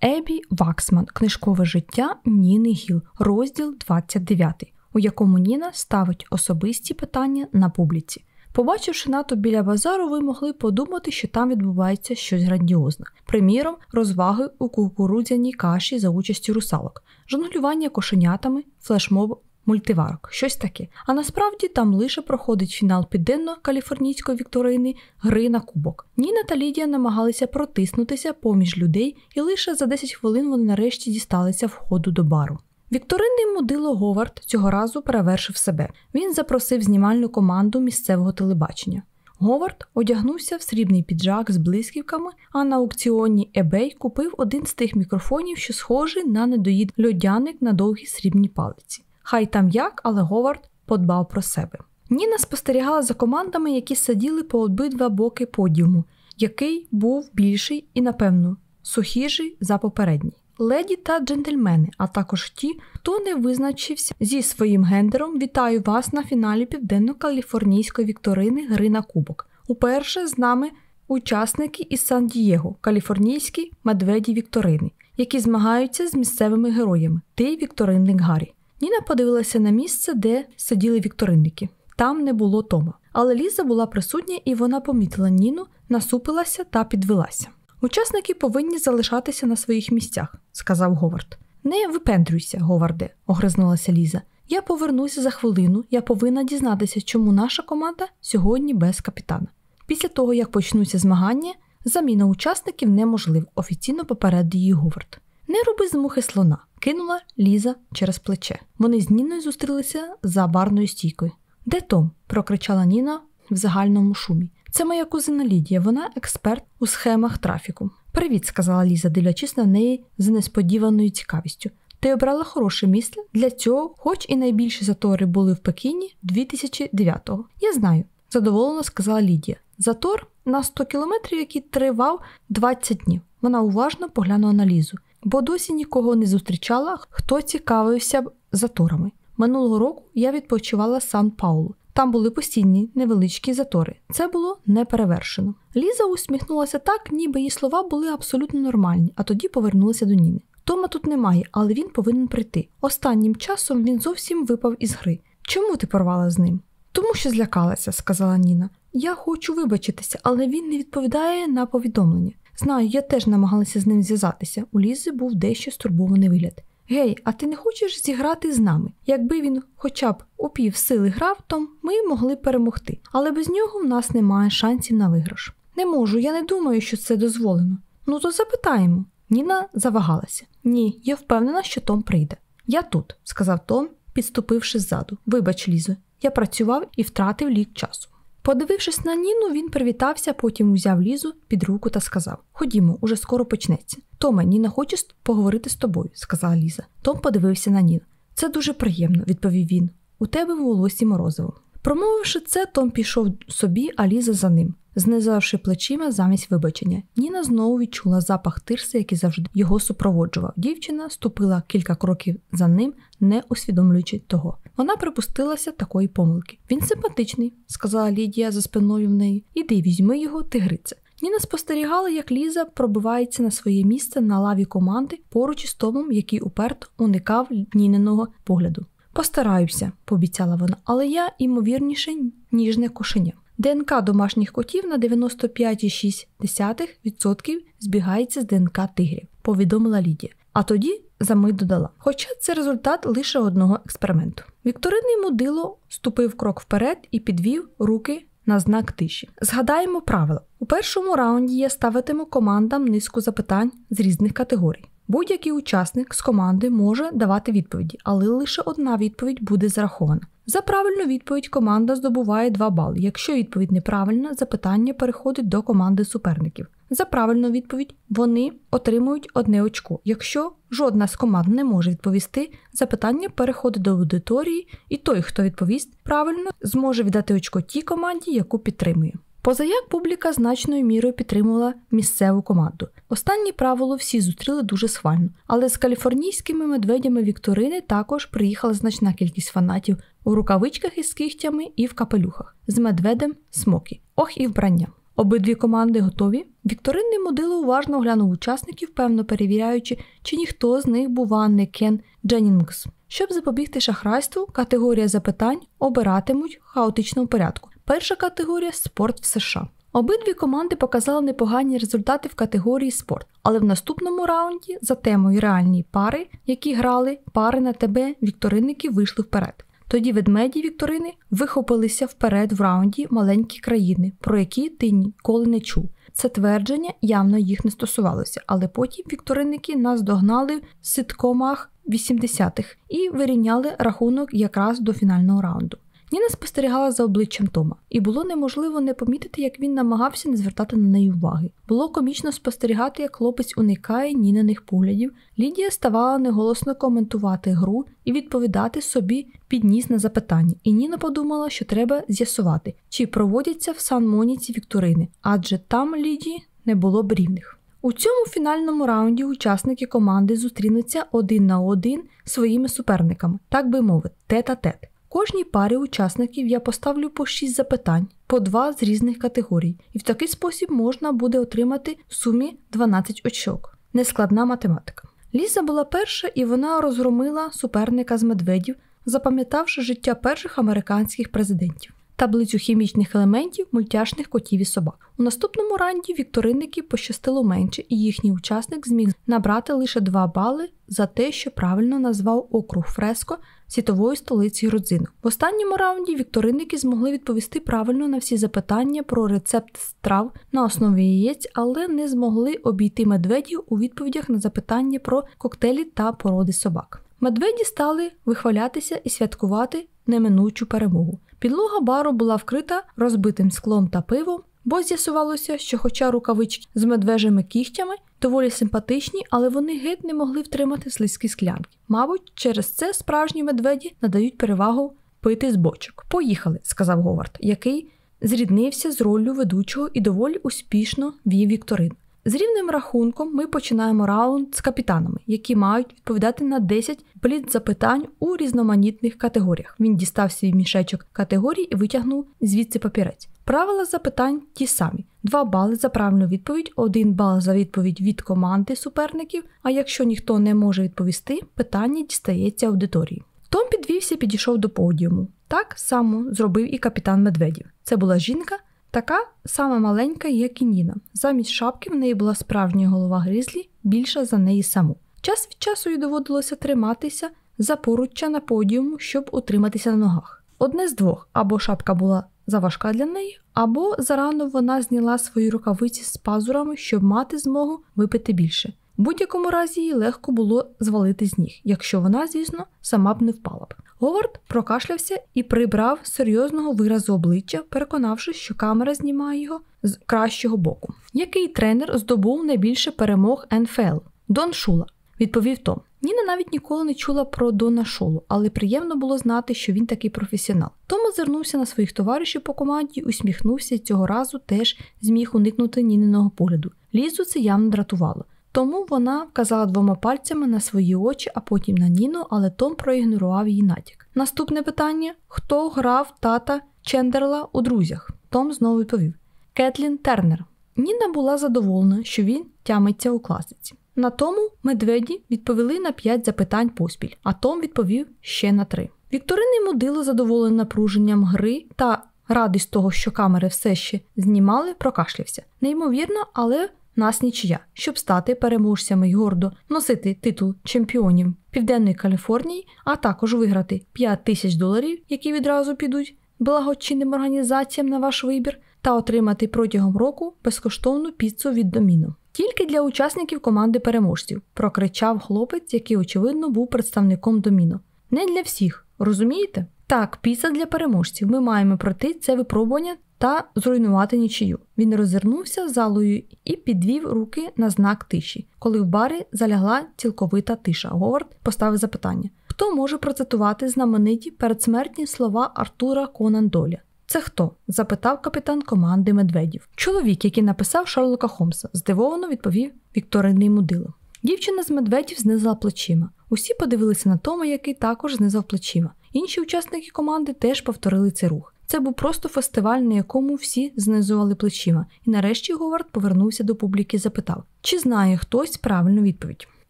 Еббі Ваксман, книжкове життя Ніни Гілл, розділ 29, у якому Ніна ставить особисті питання на публіці. Побачивши натовп біля бару, ви могли подумати, що там відбувається щось грандіозне. Приміром, розваги у кукурудзяній каші за участю русалок, жонглювання кошенятами, флешмоб мультиварок, щось таке. А насправді там лише проходить фінал південно-каліфорнійської вікторини гри на кубок. Ніна та Лідія намагалися протиснутися поміж людей, і лише за 10 хвилин вони нарешті дісталися входу до бару. Вікторинний мудило Говард цього разу перевершив себе. Він запросив знімальну команду місцевого телебачення. Говард одягнувся в срібний піджак з блисківками, а на аукціоні eBay купив один з тих мікрофонів, що схожий на недоїд льодяник на довгій срібній палиці. Хай там як, але Говард подбав про себе. Ніна спостерігала за командами, які сиділи по обидва боки подіуму, який був більший і, напевно, сухіший за попередній. Леді та джентльмени, а також ті, хто не визначився зі своїм гендером, вітаю вас на фіналі південно-каліфорнійської вікторини Гри на Кубок. Уперше з нами учасники із Сан-Дієго, каліфорнійські медведі Вікторини, які змагаються з місцевими героями. Ти Вікторинник Гаррі. Ніна подивилася на місце, де сиділи вікторинники. Там не було Тома. Але Ліза була присутня і вона помітила Ніну, насупилася та підвелася. Учасники повинні залишатися на своїх місцях, сказав Говард. Не випендрюйся, Говарде, огризнулася Ліза. Я повернуся за хвилину, я повинна дізнатися, чому наша команда сьогодні без капітана. Після того, як почнуться змагання, заміна учасників неможлива, офіційно попередив її Говард. Не роби з мухи слона, кинула Ліза через плече. Вони з Ніною зустрілися за барною стійкою. Де Том? прокричала Ніна в загальному шумі. Це моя кузина Лідія, вона експерт у схемах трафіку. Привіт, сказала Ліза, дивлячись на неї з несподіваною цікавістю. Ти обрала хороше місце для цього, хоч і найбільші затори були в Пекіні 2009-го. Я знаю, задоволено сказала Лідія. Затор на 100 кілометрів, який тривав 20 днів. Вона уважно поглянула на Лізу бо досі нікого не зустрічала, хто цікавився заторами. Минулого року я відпочивала Сан Паулу. Там були постійні невеличкі затори. Це було неперевершено. Ліза усміхнулася так, ніби її слова були абсолютно нормальні, а тоді повернулася до Ніни. Тома тут немає, але він повинен прийти. Останнім часом він зовсім випав із гри. Чому ти порвала з ним? Тому що злякалася, сказала Ніна. Я хочу вибачитися, але він не відповідає на повідомлення. Знаю, я теж намагалася з ним зв'язатися. У Лізи був дещо стурбований вигляд. Гей, а ти не хочеш зіграти з нами? Якби він хоча б у пів сили грав, то ми могли перемогти. Але без нього в нас немає шансів на виграш. Не можу, я не думаю, що це дозволено. Ну то запитаємо. Ніна завагалася. Ні, я впевнена, що Том прийде. Я тут, сказав Том, підступивши ззаду. Вибач, Лізо, я працював і втратив лік часу. Подивившись на Ніну, він привітався, потім узяв лізу під руку та сказав: Ходімо, уже скоро почнеться. Тома, Ніна хоче поговорити з тобою, сказала Ліза. Том подивився на Ніну. Це дуже приємно, відповів він. У тебе в волосі морозиво. Промовивши це, Том пішов собі, а Ліза за ним, знизавши плечима замість вибачення. Ніна знову відчула запах тирси, який завжди його супроводжував. Дівчина ступила кілька кроків за ним, не усвідомлюючи того. Вона припустилася такої помилки. Він симпатичний, сказала Лідія за спиною в неї. Іди, візьми його, тигрице. Ніна спостерігала, як Ліза пробивається на своє місце на лаві команди поруч із Томом, який уперто уникав Ніниного погляду. Постараюся, пообіцяла вона, але я, ймовірніше, ніжне кошеня. ДНК домашніх котів на 95,6% збігається з ДНК тигрів, повідомила Лідія. А тоді замить додала. Хоча це результат лише одного експерименту. Вікторинний мудило ступив крок вперед і підвів руки на знак тиші. Згадаємо правила. У першому раунді я ставитиму командам низку запитань з різних категорій. Будь-який учасник з команди може давати відповіді, але лише одна відповідь буде зарахована. За правильну відповідь команда здобуває 2 бали. Якщо відповідь неправильна, запитання переходить до команди суперників. За правильну відповідь вони отримують одне очко. Якщо жодна з команд не може відповісти, запитання переходить до аудиторії, і той, хто відповість правильно, зможе віддати очко тій команді, яку підтримує. Позаяк публіка значною мірою підтримувала місцеву команду. Останнє правило всі зустріли дуже схвально, але з каліфорнійськими медведями Вікторини також приїхала значна кількість фанатів у рукавичках із кихтями і в капелюхах, з медведем смокі, ох і вбранням. Обидві команди готові. Вікторинний модило уважно оглянув учасників, певно перевіряючи, чи ніхто з них, бува, не Кен Дженнінгс. Щоб запобігти шахрайству, категорія запитань обиратимуть в хаотичному порядку. Перша категорія спорт в США. Обидві команди показали непогані результати в категорії спорт, але в наступному раунді за темою реальні пари, які грали, пари на тебе вікторинники вийшли вперед. Тоді ведмеді Вікторини вихопилися вперед в раунді маленькі країни, про які ти ніколи не чув. Це твердження явно їх не стосувалося, але потім вікторинники нас догнали в ситкомах 80-х і вирівняли рахунок якраз до фінального раунду. Ніна спостерігала за обличчям Тома, і було неможливо не помітити, як він намагався не звертати на неї уваги. Було комічно спостерігати, як хлопець уникає ніниних поглядів. Лідія ставала неголосно коментувати гру і відповідати собі під ніс на запитання. І Ніна подумала, що треба з'ясувати, чи проводяться в Сан-Моніці вікторини, адже там Лідії не було б рівних. У цьому фінальному раунді учасники команди зустрінуться один на один своїми суперниками, так би мовити, тет-а-тет. Кожній парі учасників я поставлю по 6 запитань, по 2 з різних категорій, і в такий спосіб можна буде отримати в сумі 12 очок. Нескладна математика. Ліза була перша і вона розгромила суперника з медведів, запам'ятавши життя перших американських президентів. Таблицю хімічних елементів мультяшних котів і собак. У наступному ранді вікторинники пощастило менше, і їхній учасник зміг набрати лише 2 бали за те, що правильно назвав округ Фреско світової столиці родзинок. В останньому раунді вікторинники змогли відповісти правильно на всі запитання про рецепт страв на основі яєць, але не змогли обійти медведів у відповідях на запитання про коктейлі та породи собак. Медведі стали вихвалятися і святкувати неминучу перемогу. Підлога бару була вкрита розбитим склом та пивом, бо з'ясувалося, що, хоча рукавички з медвежими кігтями доволі симпатичні, але вони геть не могли втримати слизькі склянки. Мабуть, через це справжні медведі надають перевагу пити з бочок. Поїхали, сказав Говард, який зріднився з роллю ведучого і доволі успішно вів вікторин. З рівним рахунком ми починаємо раунд з капітанами, які мають відповідати на 10 бліт запитань у різноманітних категоріях. Він дістав свій мішечок категорій і витягнув звідси папірець. Правила запитань ті самі: 2 бали за правильну відповідь, 1 бал за відповідь від команди суперників. А якщо ніхто не може відповісти, питання дістається аудиторії. Том підвівся і підійшов до подіуму. Так само зробив і капітан Медведів. Це була жінка, така сама маленька, як і Ніна. Замість шапки в неї була справжня голова грізлі, більша за неї саму. Час від часу їй доводилося триматися за поруччя на подіуму, щоб утриматися на ногах. Одне з двох або шапка була заважка для неї, або зарано вона зняла свої рукавиці з пазурами, щоб мати змогу випити більше. В будь-якому разі їй легко було звалити з ніг, якщо вона, звісно, сама б не впала б. Говард прокашлявся і прибрав серйозного виразу обличчя, переконавшись, що камера знімає його з кращого боку. Який тренер здобув найбільше перемог НФЛ? Дон Шула, відповів Том. Ніна навіть ніколи не чула про Дона Шолу, але приємно було знати, що він такий професіонал. Том озирнувся на своїх товаришів по команді, усміхнувся цього разу теж зміг уникнути Ніниного погляду. Лізу це явно дратувало. Тому вона вказала двома пальцями на свої очі, а потім на Ніну, але Том проігнорував її натяк. Наступне питання: хто грав тата Чендерла у друзях? Том знову відповів: Кетлін Тернер. Ніна була задоволена, що він тямиться у класиці. На тому медведі відповіли на п'ять запитань поспіль, а Том відповів ще на три. Вікторини мудило задоволений напруженням гри та радість того, що камери все ще знімали, прокашлявся. Неймовірно, але нас нічия, щоб стати переможцями й гордо носити титул чемпіонів Південної Каліфорнії, а також виграти 5 тисяч доларів, які відразу підуть благочинним організаціям на ваш вибір, та отримати протягом року безкоштовну піцу від доміно. Тільки для учасників команди переможців, прокричав хлопець, який, очевидно, був представником доміно. Не для всіх, розумієте? Так, піца для переможців. Ми маємо пройти це випробування та зруйнувати нічию. Він розвернувся залою і підвів руки на знак тиші, коли в барі залягла цілковита тиша. Говард поставив запитання: хто може процитувати знамениті передсмертні слова Артура Конан Доля? Це хто? запитав капітан команди Медведів. Чоловік, який написав Шарлока Холмса, здивовано відповів Вікторинний мудило. Дівчина з медведів знизила плечима. Усі подивилися на Тома, який також знизав плечима. Інші учасники команди теж повторили цей рух. Це був просто фестиваль, на якому всі знизували плечима, і нарешті Говард повернувся до публіки і запитав, чи знає хтось правильну відповідь.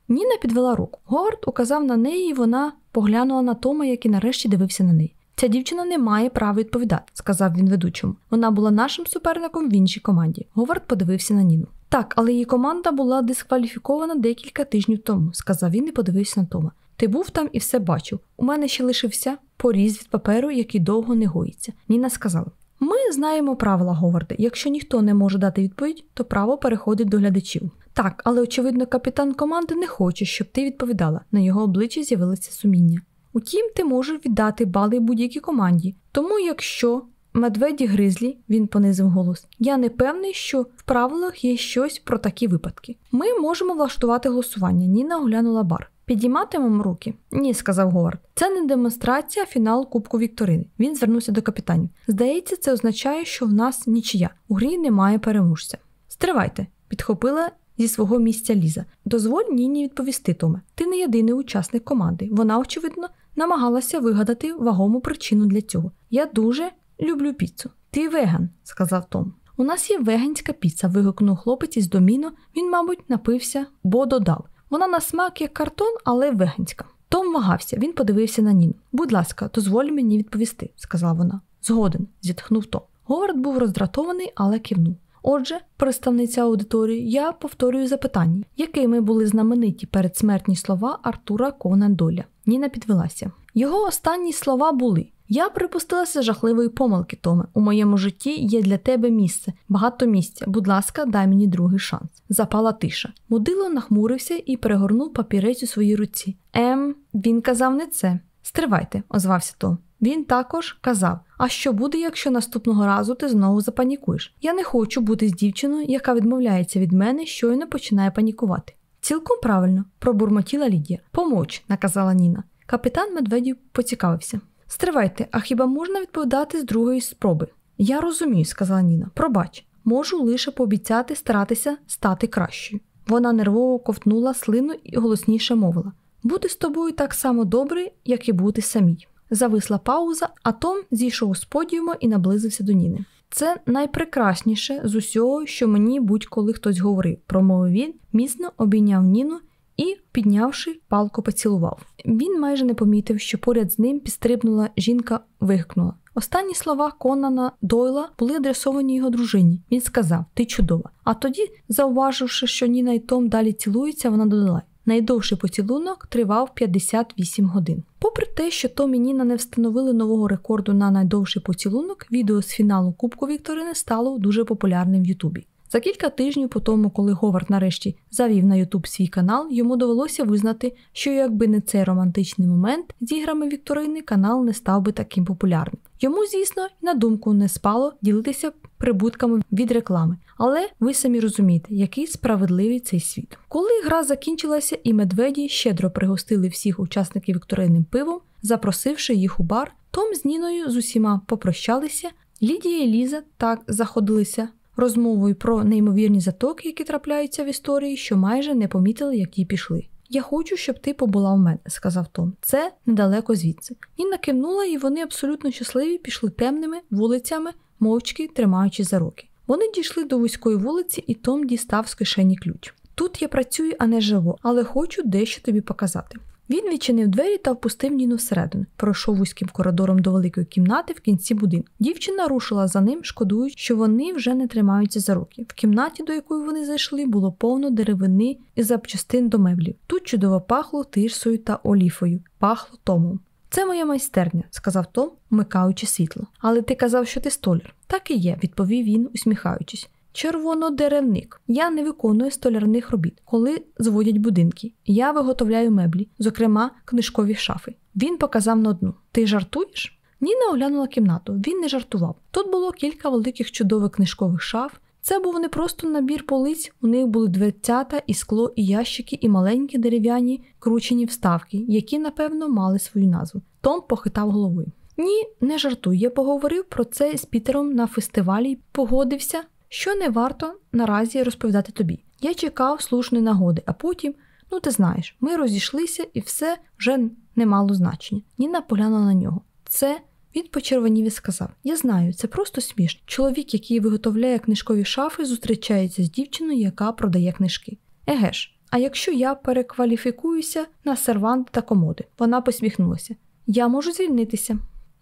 Ніна підвела руку. Говард указав на неї, і вона поглянула на Тома, який нарешті дивився на неї. Ця дівчина не має права відповідати, сказав він ведучому. Вона була нашим суперником в іншій команді. Говард подивився на Ніну. Так, але її команда була дискваліфікована декілька тижнів тому, сказав він і подивився на Тома. Ти був там і все бачив. У мене ще лишився поріз від паперу, який довго не гоїться. Ніна сказала: Ми знаємо правила Говарда. Якщо ніхто не може дати відповідь, то право переходить до глядачів. Так, але очевидно, капітан команди не хоче, щоб ти відповідала. На його обличчі з'явилося суміння. Утім, ти можеш віддати бали будь-якій команді. Тому, якщо медведі гризлі, він понизив голос, я не певний, що в правилах є щось про такі випадки. Ми можемо влаштувати голосування. Ніна оглянула бар. Підійматимемо руки? Ні, сказав Говард. Це не демонстрація, фінал Кубку Вікторини. Він звернувся до капітанів. Здається, це означає, що в нас нічия. У грі немає переможця. Стривайте, підхопила зі свого місця Ліза. Дозволь Ніні відповісти, Томе. Ти не єдиний учасник команди. Вона, очевидно, намагалася вигадати вагому причину для цього. Я дуже люблю піцу. Ти веган, сказав Том. У нас є веганська піца, вигукнув хлопець із доміно. Він, мабуть, напився, бо додав. Вона на смак як картон, але веганська. Том вагався, він подивився на Ніну. Будь ласка, дозволь мені відповісти, сказала вона. Згоден, зітхнув Том. Говард був роздратований, але кивнув. Отже, представниця аудиторії, я повторюю запитання, якими були знамениті передсмертні слова Артура Конан Доля. Ніна підвелася. Його останні слова були: Я припустилася жахливої помилки, Томе. У моєму житті є для тебе місце, багато місця. Будь ласка, дай мені другий шанс. Запала тиша. Мудило нахмурився і перегорнув папірець у своїй руці. Ем, він казав не це. Стривайте, озвався Том. Він також казав: А що буде, якщо наступного разу ти знову запанікуєш? Я не хочу бути з дівчиною, яка відмовляється від мене, щойно починає панікувати. Цілком правильно, пробурмотіла Лідія. Помоч, наказала Ніна. Капітан Медведів поцікавився. Стривайте, а хіба можна відповідати з другої спроби? Я розумію, сказала Ніна. Пробач, можу лише пообіцяти старатися стати кращою. Вона нервово ковтнула слину і голосніше мовила: бути з тобою так само добре, як і бути самій. Зависла пауза, а Том зійшов з подіуму і наблизився до Ніни. Це найпрекрасніше з усього, що мені будь-коли хтось говорив, промовив він, міцно обійняв Ніну і, піднявши, палку поцілував. Він майже не помітив, що поряд з ним підстрибнула жінка, вигукнула. Останні слова Конана Дойла були адресовані його дружині. Він сказав: Ти чудова. А тоді, зауваживши, що Ніна і Том далі цілуються, вона додала: Найдовший поцілунок тривав 58 годин. Попри те, що Том і Ніна не встановили нового рекорду на найдовший поцілунок, відео з фіналу Кубку Вікторини стало дуже популярним в Ютубі. За кілька тижнів по тому, коли Говард нарешті завів на Ютуб свій канал, йому довелося визнати, що якби не цей романтичний момент з іграми Вікторини, канал не став би таким популярним. Йому, звісно, на думку не спало ділитися прибутками від реклами, але ви самі розумієте, який справедливий цей світ. Коли гра закінчилася, і медведі щедро пригостили всіх учасників Вікторинним пивом, запросивши їх у бар, Том з Ніною з усіма попрощалися. Лідія і Ліза так заходилися розмовою про неймовірні затоки, які трапляються в історії, що майже не помітили, як ті пішли. Я хочу, щоб ти побула в мене, сказав Том. Це недалеко звідси. Ніна кивнула, і вони абсолютно щасливі пішли темними вулицями, мовчки тримаючи за руки. Вони дійшли до вузької вулиці, і Том дістав з кишені ключ. Тут я працюю, а не живу, але хочу дещо тобі показати. Він відчинив двері та впустив Ніну всередину, пройшов вузьким коридором до великої кімнати в кінці будинку. Дівчина рушила за ним, шкодуючи, що вони вже не тримаються за руки. В кімнаті, до якої вони зайшли, було повно деревини і запчастин до меблів. Тут чудово пахло тирсою та оліфою, пахло Томом. Це моя майстерня, сказав Том, вмикаючи світло. Але ти казав, що ти столяр. Так і є, відповів він, усміхаючись. Червонодеревник. Я не виконую столярних робіт, коли зводять будинки. Я виготовляю меблі, зокрема книжкові шафи. Він показав на одну. Ти жартуєш? Ніна оглянула кімнату. Він не жартував. Тут було кілька великих чудових книжкових шаф. Це був не просто набір полиць, у них були дверцята, і скло, і ящики, і маленькі дерев'яні кручені вставки, які, напевно, мали свою назву. Том похитав головою. Ні, не жартуй. Я поговорив про це з Пітером на фестивалі погодився що не варто наразі розповідати тобі. Я чекав слушної нагоди, а потім, ну ти знаєш, ми розійшлися і все вже не мало значення. Ніна поглянула на нього. Це Він почервонів і сказав: Я знаю, це просто смішно. Чоловік, який виготовляє книжкові шафи, зустрічається з дівчиною, яка продає книжки. Еге ж, а якщо я перекваліфікуюся на сервант та комоди? Вона посміхнулася. Я можу звільнитися.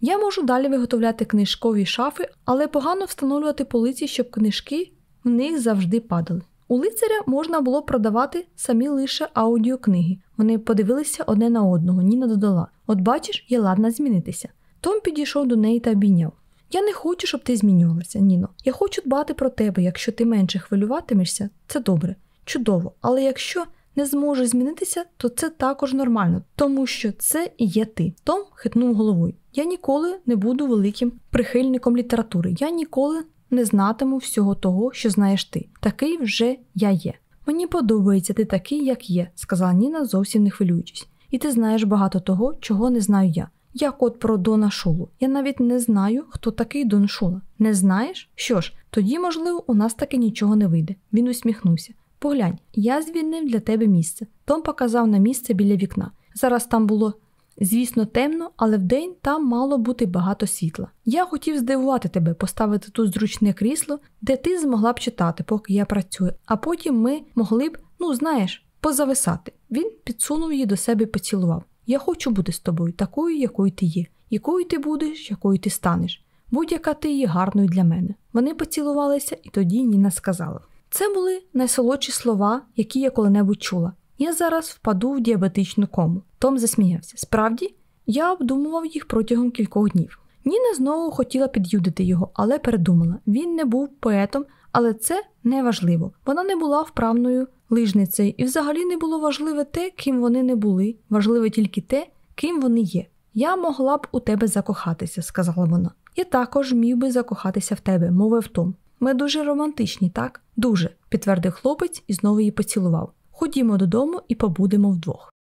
Я можу далі виготовляти книжкові шафи, але погано встановлювати полиці, щоб книжки в них завжди падали. У лицаря можна було продавати самі лише аудіокниги. Вони подивилися одне на одного, Ніна додала: От бачиш, я ладна змінитися. Том підійшов до неї та обійняв. Я не хочу, щоб ти змінювалася, Ніно. Я хочу дбати про тебе. Якщо ти менше хвилюватимешся, це добре, чудово. Але якщо не зможеш змінитися, то це також нормально, тому що це і є ти. Том хитнув головою. Я ніколи не буду великим прихильником літератури. Я ніколи не знатиму всього того, що знаєш ти. Такий вже я є. Мені подобається ти такий, як є, сказала Ніна, зовсім не хвилюючись. І ти знаєш багато того, чого не знаю я. Як от про Дона Шулу. Я навіть не знаю, хто такий Дон Шула. Не знаєш? Що ж, тоді, можливо, у нас таки нічого не вийде. Він усміхнувся. Поглянь, я звільнив для тебе місце. Том показав на місце біля вікна. Зараз там було, звісно, темно, але вдень там мало бути багато світла. Я хотів здивувати тебе, поставити тут зручне крісло, де ти змогла б читати, поки я працюю, а потім ми могли б, ну знаєш, позависати. Він підсунув її до себе і поцілував. Я хочу бути з тобою, такою, якою ти є, якою ти будеш, якою ти станеш. Будь-яка ти є гарною для мене. Вони поцілувалися, і тоді Ніна сказала. Це були найсолодші слова, які я коли-небудь чула. Я зараз впаду в діабетичну кому. Том засміявся. Справді, я обдумував їх протягом кількох днів. Ніна знову хотіла під'юдити його, але передумала. Він не був поетом, але це не важливо. Вона не була вправною лижницею, і взагалі не було важливе те, ким вони не були. Важливе тільки те, ким вони є. Я могла б у тебе закохатися, сказала вона. Я також міг би закохатися в тебе, мовив Том. Ми дуже романтичні, так? Дуже, підтвердив хлопець і знову її поцілував. Ходімо додому і побудемо вдвох.